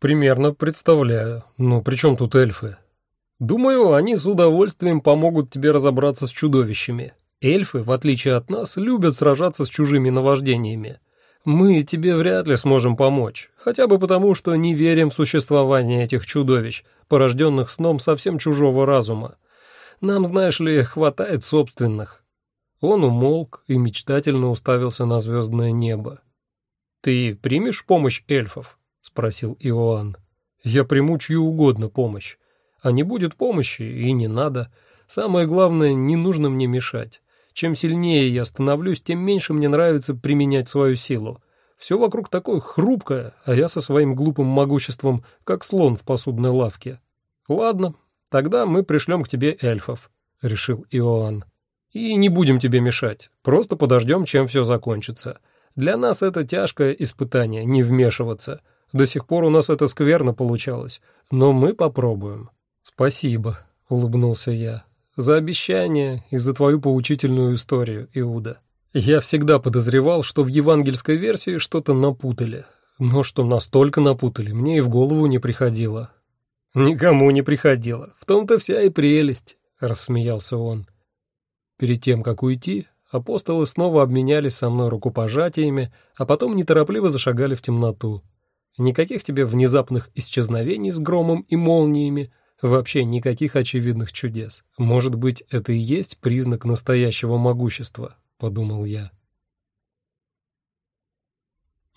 Примерно представляю. Но при чем тут эльфы? Думаю, они с удовольствием помогут тебе разобраться с чудовищами. Эльфы, в отличие от нас, любят сражаться с чужими наваждениями. Мы тебе вряд ли сможем помочь, хотя бы потому, что не верим в существование этих чудовищ, порожденных сном совсем чужого разума. Нам, знаешь ли, хватает собственных». Он умолк и мечтательно уставился на звездное небо. «Ты примешь помощь эльфов?» — спросил Иоанн. «Я приму чью угодно помощь. А не будет помощи, и не надо. Самое главное, не нужно мне мешать. Чем сильнее я становлюсь, тем меньше мне нравится применять свою силу. Все вокруг такое хрупкое, а я со своим глупым могуществом, как слон в посудной лавке. Ладно, тогда мы пришлем к тебе эльфов, — решил Иоанн. И не будем тебе мешать, просто подождем, чем все закончится. Для нас это тяжкое испытание, не вмешиваться. До сих пор у нас это скверно получалось, но мы попробуем. Спасибо, — улыбнулся я за обещание и за твою поучительную историю, Иуда. Я всегда подозревал, что в евангельской версии что-то напутали, но что настолько напутали, мне и в голову не приходило. Никому не приходило, в том-то вся и прелесть, рассмеялся он. Перед тем, как уйти, апостолы снова обменялись со мной рукопожатиями, а потом неторопливо зашагали в темноту. Никаких тебе внезапных исчезновений с громом и молниями, Вообще никаких очевидных чудес. Может быть, это и есть признак настоящего могущества, подумал я.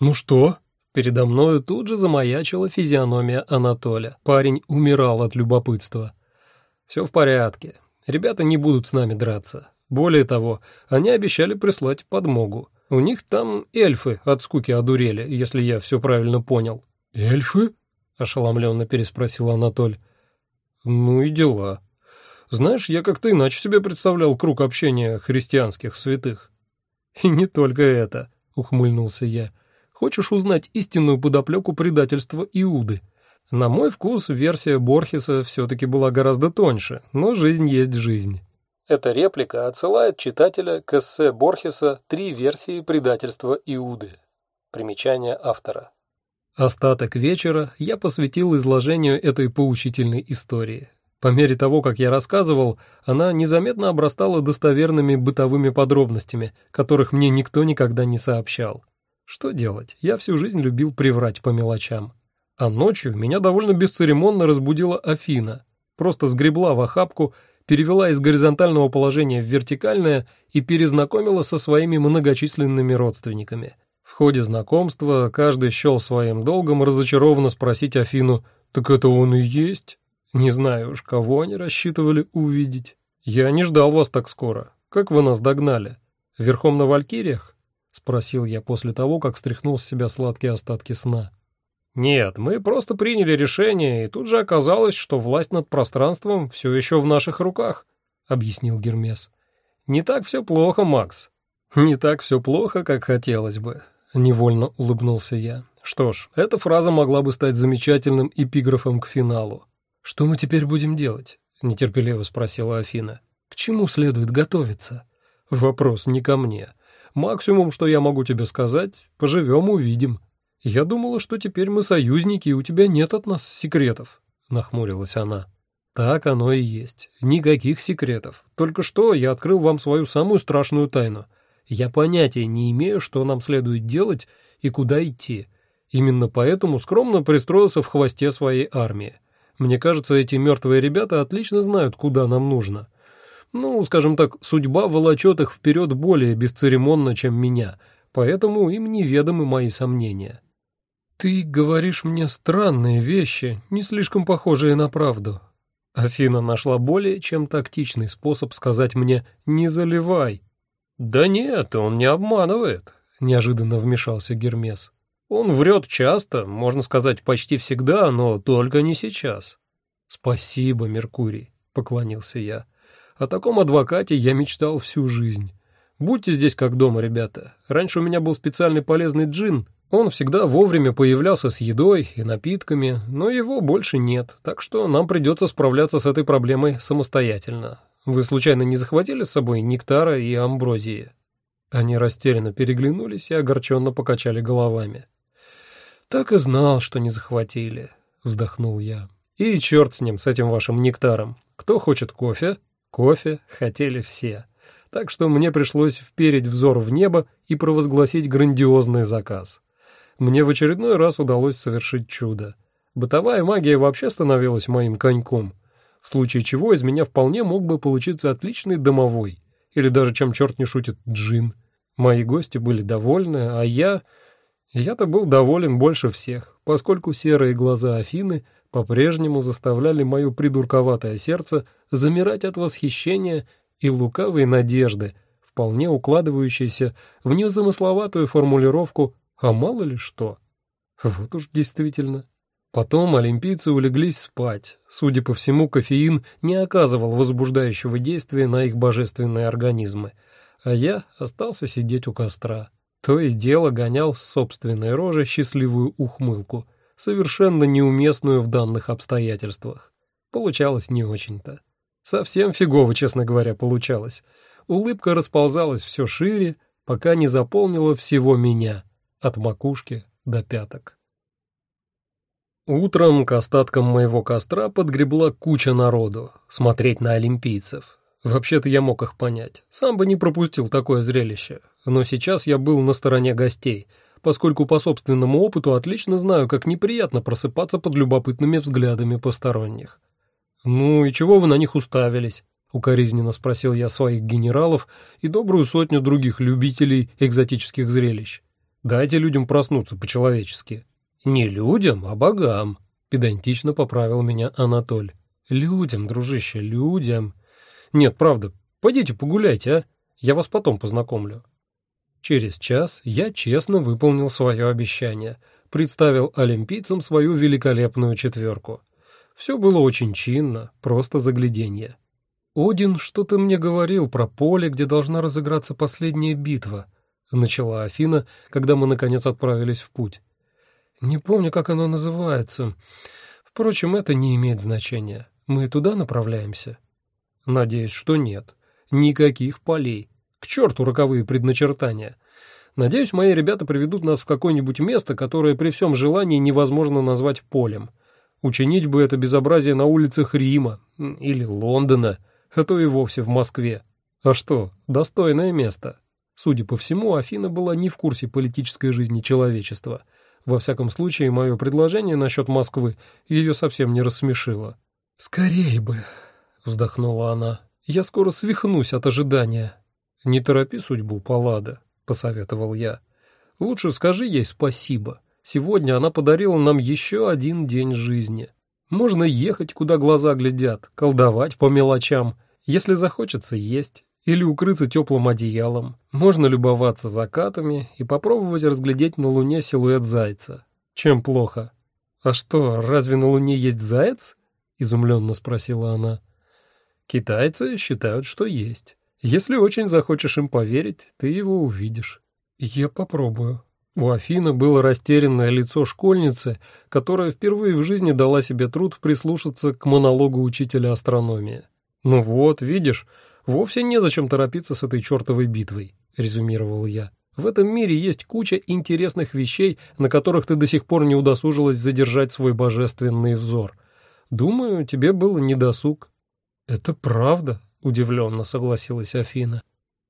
Ну что? Передо мною тут же замаячила физиономия Анатолия. Парень умирал от любопытства. Все в порядке. Ребята не будут с нами драться. Более того, они обещали прислать подмогу. У них там эльфы от скуки одурели, если я все правильно понял. «Эльфы?» — ошеломленно переспросил Анатоль. Ну и дела. Знаешь, я как-то иначе себе представлял круг общения христианских святых. И не только это, ухмыльнулся я. Хочешь узнать истинную подоплеку предательства Иуды? На мой вкус, версия Борхеса все-таки была гораздо тоньше, но жизнь есть жизнь. Эта реплика отсылает читателя к эссе Борхеса «Три версии предательства Иуды». Примечание автора. Остаток вечера я посвятил изложению этой поучительной истории. По мере того, как я рассказывал, она незаметно обрастала достоверными бытовыми подробностями, которых мне никто никогда не сообщал. Что делать? Я всю жизнь любил приврать по мелочам. А ночью меня довольно бесцеремонно разбудила Афина. Просто сгребла в охапку, перевела из горизонтального положения в вертикальное и перезнакомила со своими многочисленными родственниками – в ходе знакомства каждый счел своим долгом разочарованно спросить Афину «Так это он и есть?» Не знаю уж, кого они рассчитывали увидеть. «Я не ждал вас так скоро. Как вы нас догнали? Верхом на валькириях?» — спросил я после того, как стряхнул с себя сладкие остатки сна. «Нет, мы просто приняли решение, и тут же оказалось, что власть над пространством все еще в наших руках», — объяснил Гермес. «Не так все плохо, Макс. Не так все плохо, как хотелось бы. Невольно улыбнулся я. Что ж, эта фраза могла бы стать замечательным эпиграфом к финалу. «Что мы теперь будем делать?» — нетерпеливо спросила Афина. «К чему следует готовиться?» «Вопрос не ко мне. Максимум, что я могу тебе сказать, поживем, увидим. Я думала, что теперь мы союзники, и у тебя нет от нас секретов», — нахмурилась она. «Так оно и есть. Никаких секретов. Только что я открыл вам свою самую страшную тайну — я понятия не имею, что нам следует делать и куда идти. Именно поэтому скромно пристроился в хвосте своей армии. Мне кажется, эти мертвые ребята отлично знают, куда нам нужно. Ну, скажем так, судьба волочет их вперед более бесцеремонно, чем меня, поэтому им неведомы мои сомнения. «Ты говоришь мне странные вещи, не слишком похожие на правду». Афина нашла более чем тактичный способ сказать мне «не заливай», «Да нет, он не обманывает», — неожиданно вмешался Гермес. «Он врет часто, можно сказать, почти всегда, но только не сейчас». «Спасибо, Меркурий», — поклонился я. «О таком адвокате я мечтал всю жизнь. Будьте здесь как дома, ребята. Раньше у меня был специальный полезный джин. Он всегда вовремя появлялся с едой и напитками, но его больше нет, так что нам придется справляться с этой проблемой самостоятельно. Вы случайно не захватили с собой нектара и амброзии?» Они растерянно переглянулись и огорченно покачали головами. «Так и знал, что не захватили», — вздохнул я. «И черт с ним, с этим вашим нектаром. Кто хочет кофе?» Кофе хотели все. Так что мне пришлось впереть взор в небо и провозгласить грандиозный заказ. Мне в очередной раз удалось совершить чудо. Бытовая магия вообще становилась моим коньком, в случае чего из меня вполне мог бы получиться отличный домовой, или даже, чем черт не шутит, джин. Мои гости были довольны, а я... Я-то был доволен больше всех, поскольку серые глаза Афины по-прежнему заставляли мое придурковатое сердце замирать от восхищения и лукавой надежды, вполне укладывающейся в незамысловатую формулировку «а мало ли что». Вот уж действительно. Потом олимпийцы улеглись спать. Судя по всему, кофеин не оказывал возбуждающего действия на их божественные организмы, а я остался сидеть у костра. То и дело гонял с собственной рожи счастливую ухмылку — совершенно неуместную в данных обстоятельствах. Получалось не очень-то. Совсем фигово, честно говоря, получалось. Улыбка расползалась все шире, пока не заполнила всего меня, от макушки до пяток. Утром к остаткам моего костра подгребла куча народу, смотреть на олимпийцев. Вообще-то я мог их понять, сам бы не пропустил такое зрелище, но сейчас я был на стороне гостей — поскольку по собственному опыту отлично знаю, как неприятно просыпаться под любопытными взглядами посторонних. «Ну и чего вы на них уставились?» — укоризненно спросил я своих генералов и добрую сотню других любителей экзотических зрелищ. «Дайте людям проснуться по-человечески». «Не людям, а богам», — педантично поправил меня Анатоль. «Людям, дружище, людям». «Нет, правда, пойдите погуляйте, а? Я вас потом познакомлю». Через час я честно выполнил свое обещание, представил олимпийцам свою великолепную четверку. Все было очень чинно, просто загляденье. «Один что-то мне говорил про поле, где должна разыграться последняя битва», — начала Афина, когда мы, наконец, отправились в путь. «Не помню, как оно называется. Впрочем, это не имеет значения. Мы туда направляемся?» «Надеюсь, что нет. Никаких полей. К черту роковые предначертания. Надеюсь, мои ребята приведут нас в какое-нибудь место, которое при всем желании невозможно назвать полем. Учинить бы это безобразие на улицах Рима или Лондона, а то и вовсе в Москве. А что, достойное место. Судя по всему, Афина была не в курсе политической жизни человечества. Во всяком случае, мое предложение насчет Москвы ее совсем не рассмешило. «Скорей бы», — вздохнула она, — «я скоро свихнусь от ожидания». «Не торопи судьбу, Паллада», — посоветовал я. «Лучше скажи ей спасибо. Сегодня она подарила нам еще один день жизни. Можно ехать, куда глаза глядят, колдовать по мелочам, если захочется есть, или укрыться теплым одеялом. Можно любоваться закатами и попробовать разглядеть на Луне силуэт зайца. Чем плохо? А что, разве на Луне есть заяц? Изумленно спросила она. Китайцы считают, что есть. Если очень захочешь им поверить, ты его увидишь. Я попробую. У Афины было растерянное лицо школьницы, которая впервые в жизни дала себе труд прислушаться к монологу учителя астрономии. «Ну вот, видишь, вовсе незачем торопиться с этой чертовой битвой», — резюмировал я. «В этом мире есть куча интересных вещей, на которых ты до сих пор не удосужилась задержать свой божественный взор. Думаю, тебе было недосуг». «Это правда», удивленно согласилась Афина.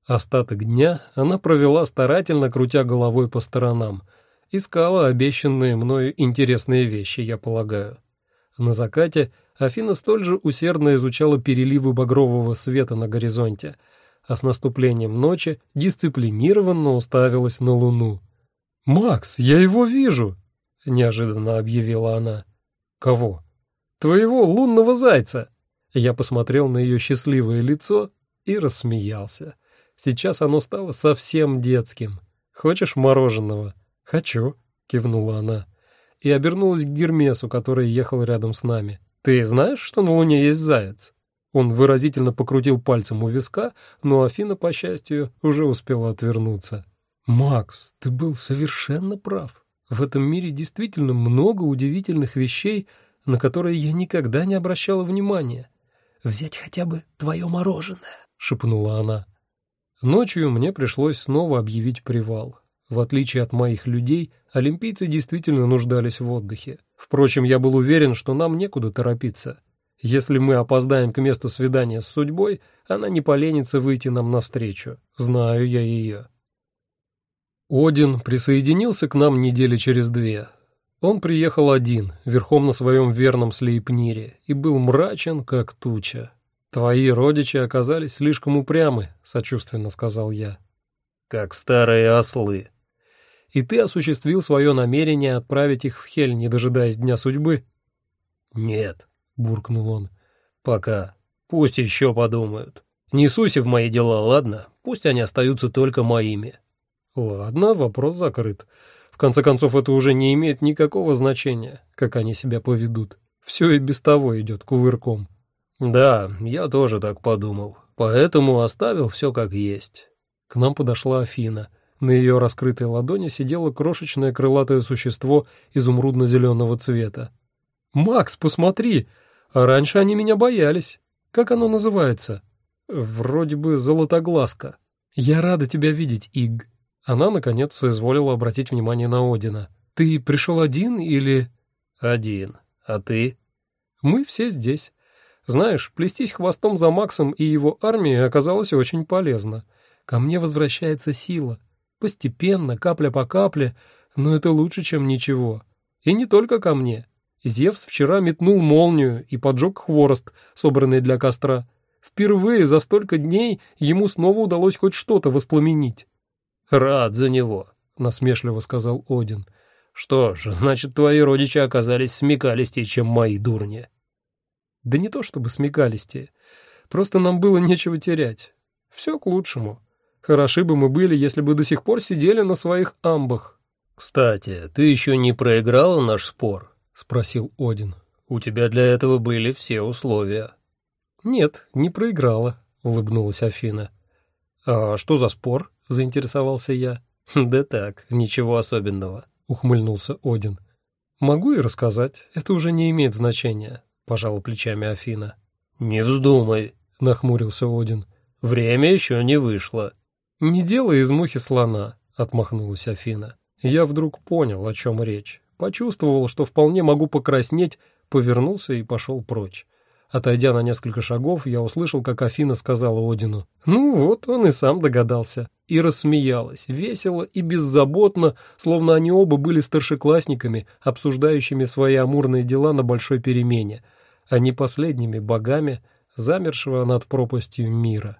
Остаток дня она провела старательно, крутя головой по сторонам. Искала обещанные мною интересные вещи, я полагаю. На закате Афина столь же усердно изучала переливы багрового света на горизонте, а с наступлением ночи дисциплинированно уставилась на луну. «Макс, я его вижу!» — неожиданно объявила она. «Кого?» «Твоего лунного зайца!» Я посмотрел на ее счастливое лицо и рассмеялся. Сейчас оно стало совсем детским. «Хочешь мороженого?» «Хочу», — кивнула она. И обернулась к Гермесу, который ехал рядом с нами. «Ты знаешь, что на Луне есть заяц?» Он выразительно покрутил пальцем у виска, но Афина, по счастью, уже успела отвернуться. «Макс, ты был совершенно прав. В этом мире действительно много удивительных вещей, на которые я никогда не обращала внимания взять хотя бы твое мороженое», — шепнула она. Ночью мне пришлось снова объявить привал. В отличие от моих людей, Олимпийцы действительно нуждались в отдыхе. Впрочем, я был уверен, что нам некуда торопиться. Если мы опоздаем к месту свидания с судьбой, она не поленится выйти нам навстречу. Знаю я ее. Один присоединился к нам недели через две. Он приехал один, верхом на своем верном слейпнире, и был мрачен, как туча. «Твои родичи оказались слишком упрямы», — сочувственно сказал я. «Как старые ослы», и ты осуществил свое намерение отправить их в Хель, не дожидаясь дня судьбы?» «Нет», — буркнул он. «Пока. Пусть еще подумают. Не суйся в мои дела, ладно? Пусть они остаются только моими». «Ладно, вопрос закрыт. В конце концов, это уже не имеет никакого значения, как они себя поведут. Все и без того идет кувырком». «Да, я тоже так подумал. Поэтому оставил все как есть». К нам подошла Афина — на ее раскрытой ладони сидело крошечное крылатое существо изумрудно-зеленого цвета. «Макс, посмотри! А раньше они меня боялись. Как оно называется?» «Вроде бы золотоглазка. Я рада тебя видеть, Иг». Она, наконец, соизволила обратить внимание на Одина. «Ты пришел один или...» «Один. А ты?» «Мы все здесь. Знаешь, плестись хвостом за Максом и его армией оказалось очень полезно. Ко мне возвращается сила. Постепенно, капля по капле, но это лучше, чем ничего. И не только ко мне. Зевс вчера метнул молнию и поджег хворост, собранный для костра. Впервые за столько дней ему снова удалось хоть что-то воспламенить. «Рад за него», — насмешливо сказал Один. «Что ж, значит, твои родичи оказались смекалистее, чем мои дурни». «Да не то чтобы смекалистее. Просто нам было нечего терять. Все к лучшему. Хороши бы мы были, если бы до сих пор сидели на своих амбах. «Кстати, ты еще не проиграла наш спор?» — спросил Один. «У тебя для этого были все условия». «Нет, не проиграла», — улыбнулась Афина. «А что за спор?» — заинтересовался я. «Да так, ничего особенного», — ухмыльнулся Один. «Могу и рассказать, это уже не имеет значения», — пожала плечами Афина. «Не вздумай», — нахмурился Один. «Время еще не вышло». «Не делай из мухи слона», — отмахнулась Афина. Я вдруг понял, о чем речь. Почувствовал, что вполне могу покраснеть, повернулся и пошел прочь. Отойдя на несколько шагов, я услышал, как Афина сказала Одину. «Ну вот, он и сам догадался». И рассмеялась, весело и беззаботно, словно они оба были старшеклассниками, обсуждающими свои амурные дела на большой перемене, а не последними богами, замершего над пропастью мира.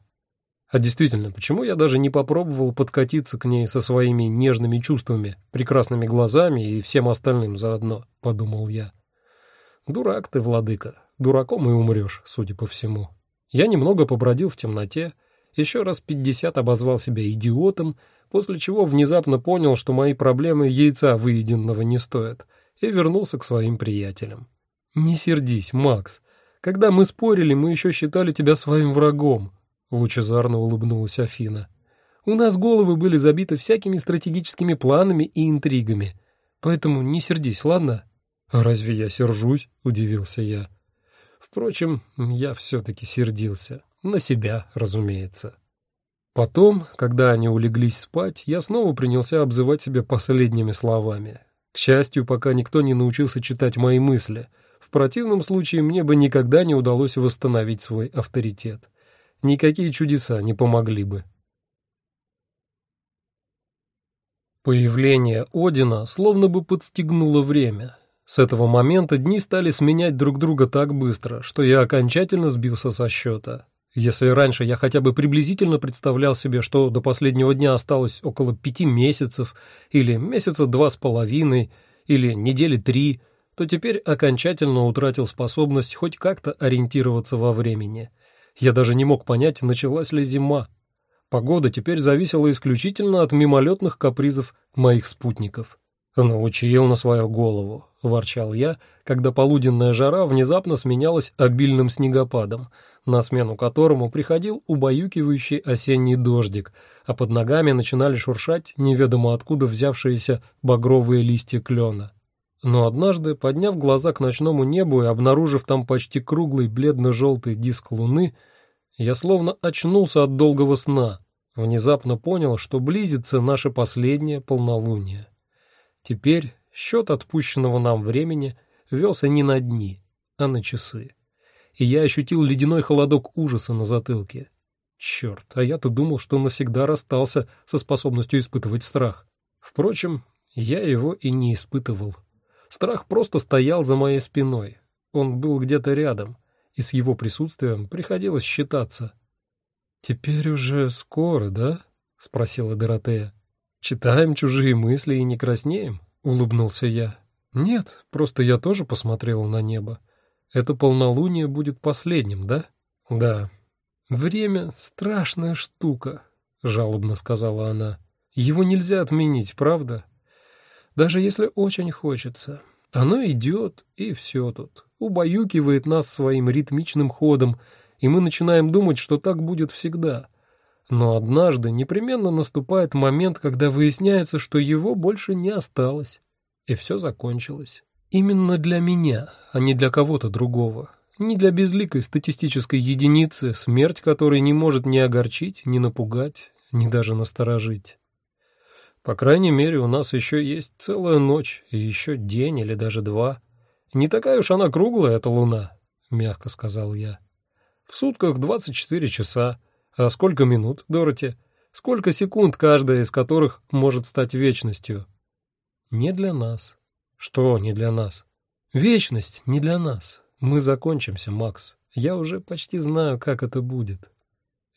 А действительно, почему я даже не попробовал подкатиться к ней со своими нежными чувствами, прекрасными глазами и всем остальным заодно, подумал я. Дурак ты, владыка, дураком и умрешь, судя по всему. Я немного побродил в темноте, еще раз пятьдесят обозвал себя идиотом, после чего внезапно понял, что мои проблемы яйца выеденного не стоят, и вернулся к своим приятелям. «Не сердись, Макс. Когда мы спорили, мы еще считали тебя своим врагом. Лучезарно улыбнулась Афина. У нас головы были забиты всякими стратегическими планами и интригами. Поэтому не сердись, ладно? А разве я сержусь? Удивился я. Впрочем, я все-таки сердился. На себя, разумеется. Потом, когда они улеглись спать, я снова принялся обзывать себя последними словами. К счастью, пока никто не научился читать мои мысли. В противном случае мне бы никогда не удалось восстановить свой авторитет никакие чудеса не помогли бы. Появление Одина словно бы подстегнуло время. С этого момента дни стали сменять друг друга так быстро, что я окончательно сбился со счета. Если раньше я хотя бы приблизительно представлял себе, что до последнего дня осталось около пяти месяцев, или месяца два с половиной, или недели три, то теперь окончательно утратил способность хоть как-то ориентироваться во времени – я даже не мог понять, началась ли зима. Погода теперь зависела исключительно от мимолетных капризов моих спутников. «Научил на свою голову», — ворчал я, когда полуденная жара внезапно сменялась обильным снегопадом, на смену которому приходил убаюкивающий осенний дождик, а под ногами начинали шуршать неведомо откуда взявшиеся багровые листья клена. Но однажды, подняв глаза к ночному небу и обнаружив там почти круглый бледно-желтый диск луны, я словно очнулся от долгого сна, внезапно понял, что близится наше последнее полнолуние. Теперь счет отпущенного нам времени велся не на дни, а на часы. И я ощутил ледяной холодок ужаса на затылке. Черт, а я-то думал, что навсегда расстался со способностью испытывать страх. Впрочем, я его и не испытывал. Страх просто стоял за моей спиной. Он был где-то рядом, и с его присутствием приходилось считаться. «Теперь уже скоро, да?» — спросила Доротея. «Читаем чужие мысли и не краснеем?» — улыбнулся я. «Нет, просто я тоже посмотрел на небо. Это полнолуние будет последним, да?» «Да». «Время — страшная штука», — жалобно сказала она. «Его нельзя отменить, правда? Даже если очень хочется. Оно идет, и все тут. Убаюкивает нас своим ритмичным ходом, и мы начинаем думать, что так будет всегда. Но однажды непременно наступает момент, когда выясняется, что его больше не осталось, и все закончилось. Именно для меня, а не для кого-то другого. Не для безликой статистической единицы, смерть которой не может ни огорчить, ни напугать, ни даже насторожить. По крайней мере, у нас еще есть целая ночь и еще день или даже два. Не такая уж она круглая, эта луна, — мягко сказал я. В сутках 24 часа. А сколько минут, Дороти? Сколько секунд каждая из которых может стать вечностью? Не для нас. Что не для нас? Вечность не для нас. Мы закончимся, Макс. Я уже почти знаю, как это будет.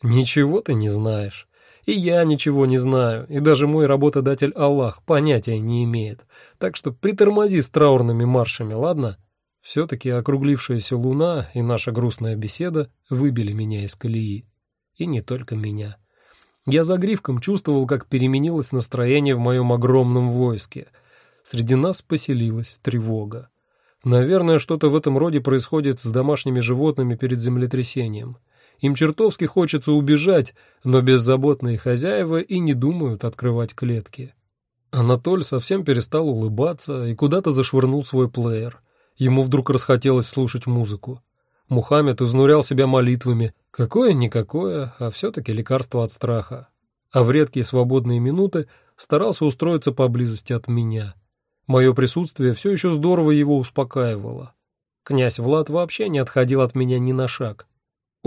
Ничего ты не знаешь. И я ничего не знаю, и даже мой работодатель Аллах понятия не имеет. Так что притормози с траурными маршами, ладно? Все-таки округлившаяся луна и наша грустная беседа выбили меня из колеи. И не только меня. Я за гривком чувствовал, как переменилось настроение в моем огромном войске. Среди нас поселилась тревога. Наверное, что-то в этом роде происходит с домашними животными перед землетрясением. Им чертовски хочется убежать, но беззаботные хозяева и не думают открывать клетки. Анатоль совсем перестал улыбаться и куда-то зашвырнул свой плеер. Ему вдруг расхотелось слушать музыку. Мухаммед изнурял себя молитвами. Какое-никакое, а все-таки лекарство от страха. А в редкие свободные минуты старался устроиться поблизости от меня. Мое присутствие все еще здорово его успокаивало. Князь Влад вообще не отходил от меня ни на шаг.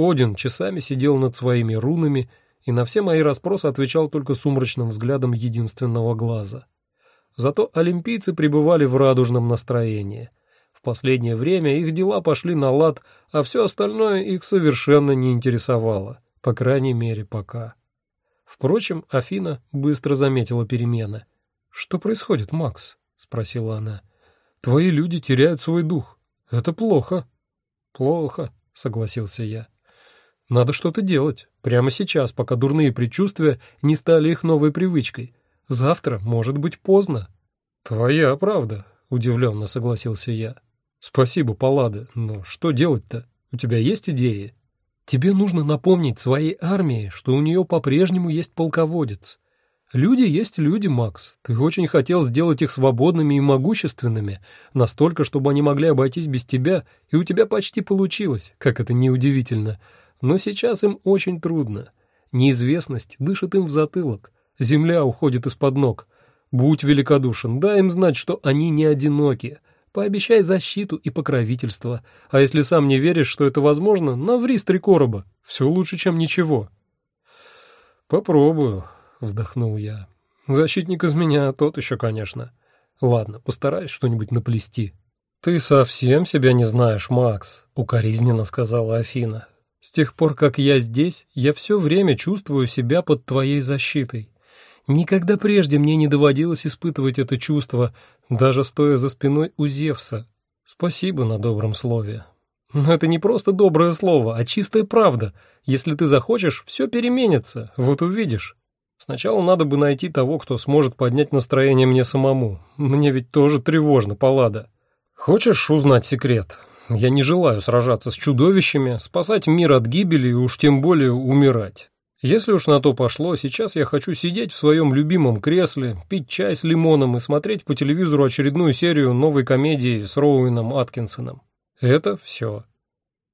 Один часами сидел над своими рунами и на все мои расспросы отвечал только сумрачным взглядом единственного глаза. Зато олимпийцы пребывали в радужном настроении. В последнее время их дела пошли на лад, а все остальное их совершенно не интересовало, по крайней мере, пока. Впрочем, Афина быстро заметила перемены. «Что происходит, Макс?» — спросила она. «Твои люди теряют свой дух. Это плохо». «Плохо», — согласился я. Надо что-то делать. Прямо сейчас, пока дурные предчувствия не стали их новой привычкой. Завтра может быть поздно. Твоя правда, удивленно согласился я. Спасибо, Паллада, но что делать-то? У тебя есть идеи? Тебе нужно напомнить своей армии, что у нее по-прежнему есть полководец. Люди есть люди, Макс. Ты очень хотел сделать их свободными и могущественными, настолько, чтобы они могли обойтись без тебя, и у тебя почти получилось, как это неудивительно. Но сейчас им очень трудно. Неизвестность дышит им в затылок, земля уходит из-под ног. Будь великодушен, дай им знать, что они не одиноки. Пообещай защиту и покровительство. А если сам не веришь, что это возможно, наври с три короба. Все лучше, чем ничего. Попробую, вздохнул я. Защитник из меня тот еще, конечно. Ладно, постараюсь что-нибудь наплести. Ты совсем себя не знаешь, Макс, укоризненно сказала Афина. С тех пор, как я здесь, я все время чувствую себя под твоей защитой. Никогда прежде мне не доводилось испытывать это чувство, даже стоя за спиной у Зевса. Спасибо на добром слове. Но это не просто доброе слово, а чистая правда. Если ты захочешь, все переменится, вот увидишь. Сначала надо бы найти того, кто сможет поднять настроение мне самому. Мне ведь тоже тревожно, Паллада. Хочешь узнать секрет? Я не желаю сражаться с чудовищами, спасать мир от гибели и уж тем более умирать. Если уж на то пошло, сейчас я хочу сидеть в своем любимом кресле, пить чай с лимоном и смотреть по телевизору очередную серию новой комедии с Роуэном Аткинсоном. Это все.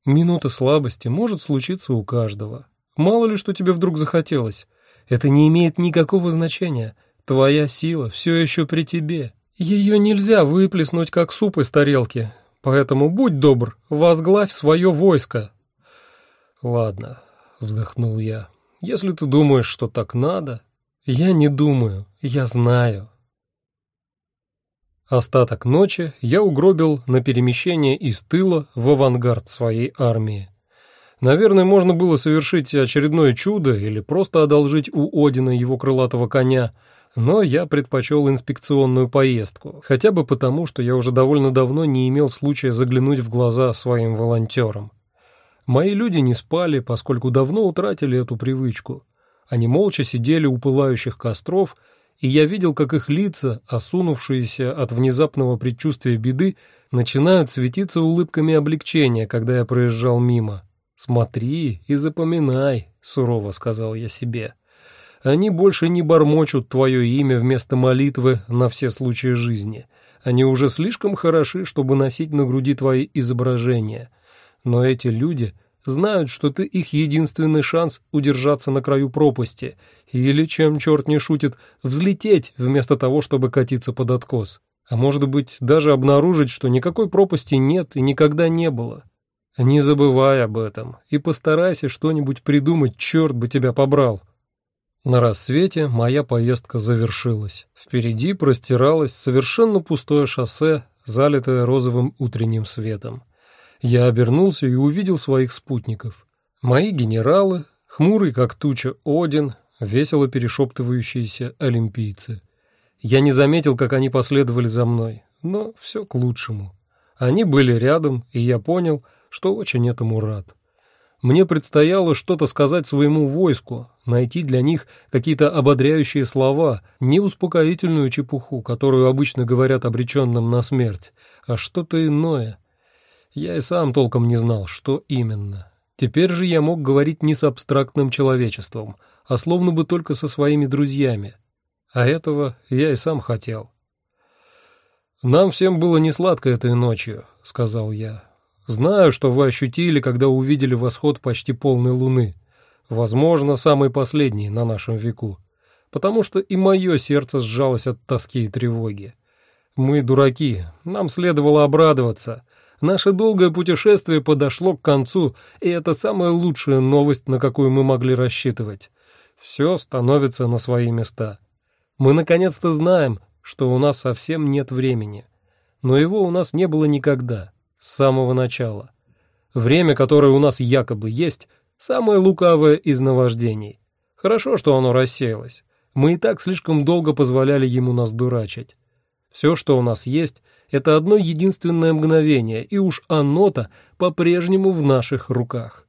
Минута слабости может случиться у каждого. Мало ли, что тебе вдруг захотелось. Это не имеет никакого значения. Твоя сила все еще при тебе. Ее нельзя выплеснуть, как суп из тарелки, поэтому будь добр, возглавь свое войско. Ладно, вздохнул я, если ты думаешь, что так надо... Я не думаю, я знаю. Остаток ночи я угробил на перемещение из тыла в авангард своей армии. Наверное, можно было совершить очередное чудо или просто одолжить у Одина его крылатого коня, но я предпочел инспекционную поездку, хотя бы потому, что я уже довольно давно не имел случая заглянуть в глаза своим волонтерам. Мои люди не спали, поскольку давно утратили эту привычку. Они молча сидели у пылающих костров и я видел, как их лица, осунувшиеся от внезапного предчувствия беды, начинают светиться улыбками облегчения, когда я проезжал мимо. «Смотри и запоминай», — сурово сказал я себе. «Они больше не бормочут твое имя вместо молитвы на все случаи жизни. Они уже слишком хороши, чтобы носить на груди твои изображения. Но эти люди — знают, что ты их единственный шанс удержаться на краю пропасти или, чем черт не шутит, взлететь вместо того, чтобы катиться под откос. А может быть, даже обнаружить, что никакой пропасти нет и никогда не было. Не забывай об этом и постарайся что-нибудь придумать, черт бы тебя побрал. На рассвете моя поездка завершилась. Впереди простиралось совершенно пустое шоссе, залитое розовым утренним светом. Я обернулся и увидел своих спутников. Мои генералы, хмурый как туча Один, весело перешептывающиеся олимпийцы. Я не заметил, как они последовали за мной, но все к лучшему. Они были рядом, и я понял, что очень этому рад. Мне предстояло что-то сказать своему войску, найти для них какие-то ободряющие слова, не успокоительную чепуху, которую обычно говорят обреченным на смерть, а что-то иное — я и сам толком не знал, что именно. Теперь же я мог говорить не с абстрактным человечеством, а словно бы только со своими друзьями. А этого я и сам хотел. «Нам всем было несладко этой ночью», — сказал я. «Знаю, что вы ощутили, когда увидели восход почти полной луны. Возможно, самый последний на нашем веку. Потому что и мое сердце сжалось от тоски и тревоги. Мы дураки, нам следовало обрадоваться» Наше долгое путешествие подошло к концу, и это самая лучшая новость, на какую мы могли рассчитывать. Все становится на свои места. Мы наконец-то знаем, что у нас совсем нет времени. Но его у нас не было никогда, с самого начала. Время, которое у нас якобы есть, самое лукавое из наваждений. Хорошо, что оно рассеялось. Мы и так слишком долго позволяли ему нас дурачить. Все, что у нас есть — это одно единственное мгновение, и уж оно-то по-прежнему в наших руках.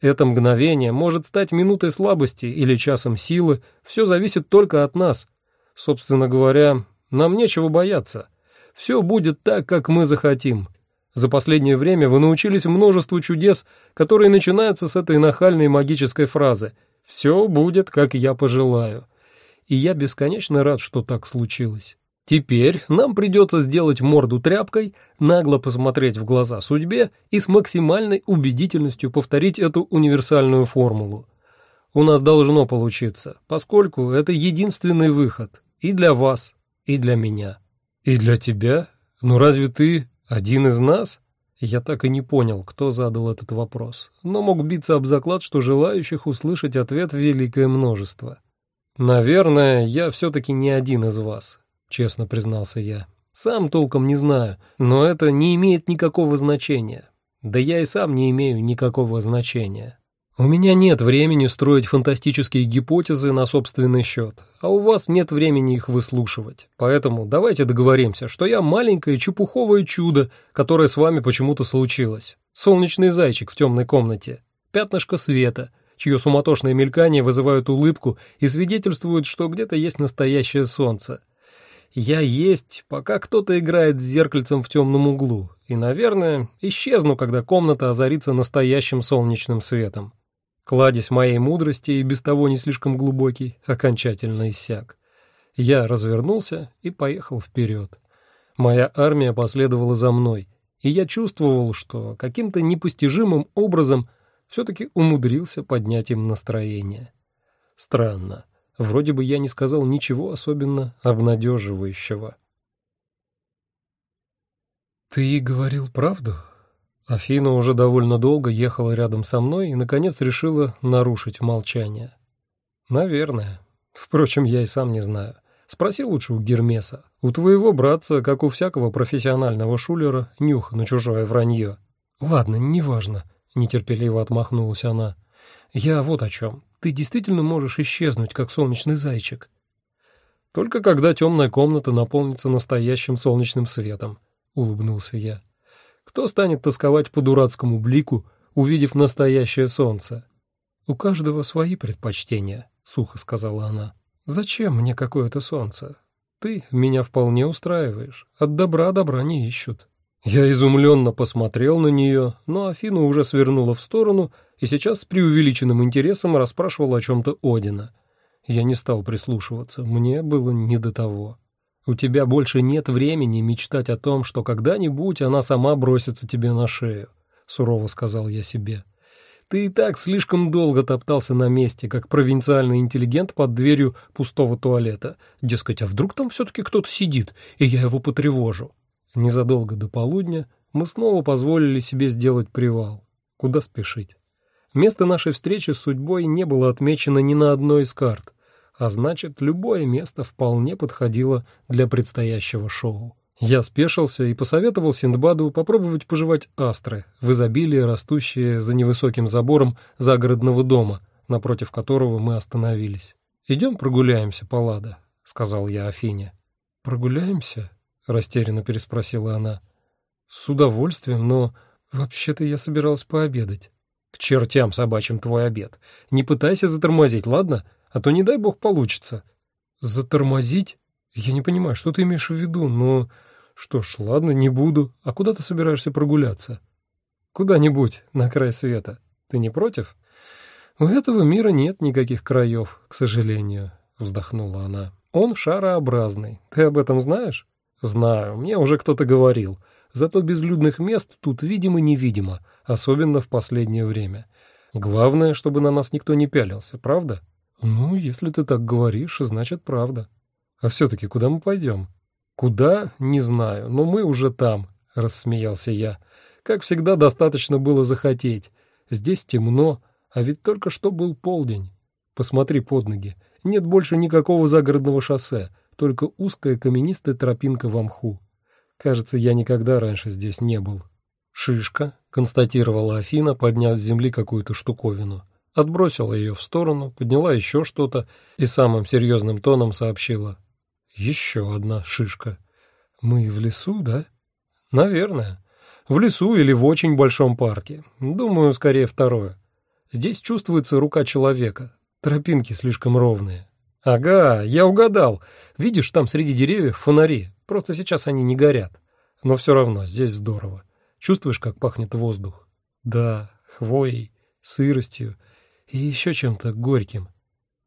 Это мгновение может стать минутой слабости или часом силы, все зависит только от нас. Собственно говоря, нам нечего бояться. Все будет так, как мы захотим. За последнее время вы научились множеству чудес, которые начинаются с этой нахальной магической фразы «Все будет, как я пожелаю». И я бесконечно рад, что так случилось. Теперь нам придется сделать морду тряпкой, нагло посмотреть в глаза судьбе и с максимальной убедительностью повторить эту универсальную формулу. У нас должно получиться, поскольку это единственный выход и для вас, и для меня. И для тебя? Ну разве ты один из нас? Я так и не понял, кто задал этот вопрос, но мог биться об заклад, что желающих услышать ответ великое множество. Наверное, я все-таки не один из вас, — честно признался я. «Сам толком не знаю, но это не имеет никакого значения. Да я и сам не имею никакого значения. У меня нет времени строить фантастические гипотезы на собственный счет, а у вас нет времени их выслушивать. Поэтому давайте договоримся, что я маленькое чепуховое чудо, которое с вами почему-то случилось. Солнечный зайчик в темной комнате, пятнышко света» чье суматошное мелькание вызывает улыбку и свидетельствует, что где-то есть настоящее солнце. Я есть, пока кто-то играет с зеркальцем в темном углу, и, наверное, исчезну, когда комната озарится настоящим солнечным светом. Кладезь моей мудрости и без того не слишком глубокий окончательно иссяк. Я развернулся и поехал вперед. Моя армия последовала за мной, и я чувствовал, что каким-то непостижимым образом все-таки умудрился поднять им настроение. Странно. Вроде бы я не сказал ничего особенно обнадеживающего. «Ты говорил правду?» Афина уже довольно долго ехала рядом со мной и, наконец, решила нарушить молчание. «Наверное. Впрочем, я и сам не знаю. Спроси лучше у Гермеса. У твоего братца, как у всякого профессионального шулера, нюх на чужое вранье». «Ладно, неважно», — нетерпеливо отмахнулась она. «Я вот о чем. Ты действительно можешь исчезнуть, как солнечный зайчик». «Только когда темная комната наполнится настоящим солнечным светом», — улыбнулся я. «Кто станет тосковать по дурацкому блику, увидев настоящее солнце?» «У каждого свои предпочтения», — сухо сказала она. «Зачем мне какое-то солнце? Ты меня вполне устраиваешь. От добра добра не ищут». Я изумленно посмотрел на нее, но Афина уже свернула в сторону и сейчас с преувеличенным интересом расспрашивала о чем-то Одина. Я не стал прислушиваться, мне было не до того. У тебя больше нет времени мечтать о том, что когда-нибудь она сама бросится тебе на шею, сурово сказал я себе. Ты и так слишком долго топтался на месте, как провинциальный интеллигент под дверью пустого туалета. Дескать, а вдруг там все-таки кто-то сидит, и я его потревожу. Незадолго до полудня мы снова позволили себе сделать привал. Куда спешить? Место нашей встречи с судьбой не было отмечено ни на одной из карт, а значит, любое место вполне подходило для предстоящего шоу. Я спешился и посоветовал Синдбаду попробовать пожевать астры, в изобилии растущие за невысоким забором загородного дома, напротив которого мы остановились. «Идем прогуляемся, Паллада», — сказал я Афине. «Прогуляемся?» — растерянно переспросила она. «С удовольствием, но вообще-то я собиралась пообедать». «К чертям собачьим твой обед. Не пытайся затормозить, ладно? А то, не дай бог, получится». «Затормозить? Я не понимаю, что ты имеешь в виду, но...» «Что ж, ладно, не буду. А куда ты собираешься прогуляться?» «Куда-нибудь, на край света. Ты не против?» «У этого мира нет никаких краев, к сожалению», — вздохнула она. «Он шарообразный. Ты об этом знаешь?» Знаю, мне уже кто-то говорил. Зато безлюдных мест тут видимо-невидимо, особенно в последнее время. Главное, чтобы на нас никто не пялился, правда? Ну, если ты так говоришь, значит, правда. А все-таки куда мы пойдем? Куда? Не знаю, но мы уже там, рассмеялся я. Как всегда, достаточно было захотеть. Здесь темно, а ведь только что был полдень. Посмотри под ноги. Нет больше никакого загородного шоссе только узкая каменистая тропинка в мху. Кажется, я никогда раньше здесь не был. «Шишка», — констатировала Афина, подняв с земли какую-то штуковину. Отбросила ее в сторону, подняла еще что-то и самым серьезным тоном сообщила. «Еще одна шишка. Мы в лесу, да?» «Наверное. В лесу или в очень большом парке. Думаю, скорее второе. Здесь чувствуется рука человека. Тропинки слишком ровные. «Ага, я угадал. Видишь, там среди деревьев фонари. Просто сейчас они не горят. Но все равно здесь здорово. Чувствуешь, как пахнет воздух? Да, хвоей, сыростью и еще чем-то горьким.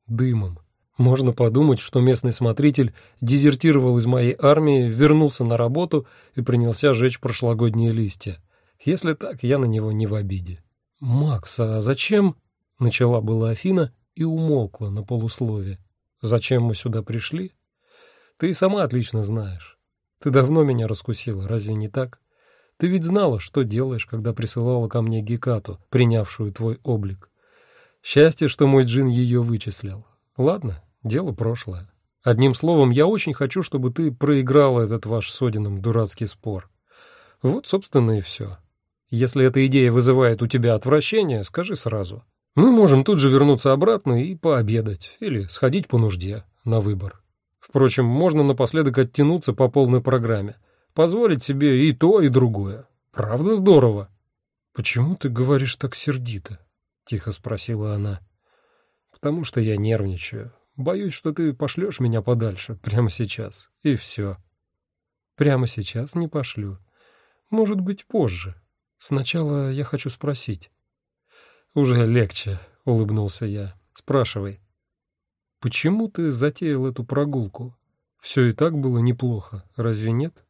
Дымом. Можно подумать, что местный смотритель дезертировал из моей армии, вернулся на работу и принялся жечь прошлогодние листья. Если так, я на него не в обиде. «Макс, а зачем?» — начала была Афина и умолкла на полуслове. Зачем мы сюда пришли? Ты сама отлично знаешь. Ты давно меня раскусила, разве не так? Ты ведь знала, что делаешь, когда присылала ко мне Гекату, принявшую твой облик. Счастье, что мой джин ее вычислил. Ладно, дело прошлое. Одним словом, я очень хочу, чтобы ты проиграла этот ваш с Одином дурацкий спор. Вот, собственно, и все. Если эта идея вызывает у тебя отвращение, скажи сразу. Мы можем тут же вернуться обратно и пообедать, или сходить по нужде, на выбор. Впрочем, можно напоследок оттянуться по полной программе, позволить себе и то, и другое. Правда здорово? «Почему ты говоришь так сердито?» — тихо спросила она. «Потому что я нервничаю. Боюсь, что ты пошлешь меня подальше, прямо сейчас, и все». «Прямо сейчас не пошлю. Может быть, позже. Сначала я хочу спросить». «Уже легче», — улыбнулся я. «Спрашивай». «Почему ты затеял эту прогулку? Все и так было неплохо, разве нет?»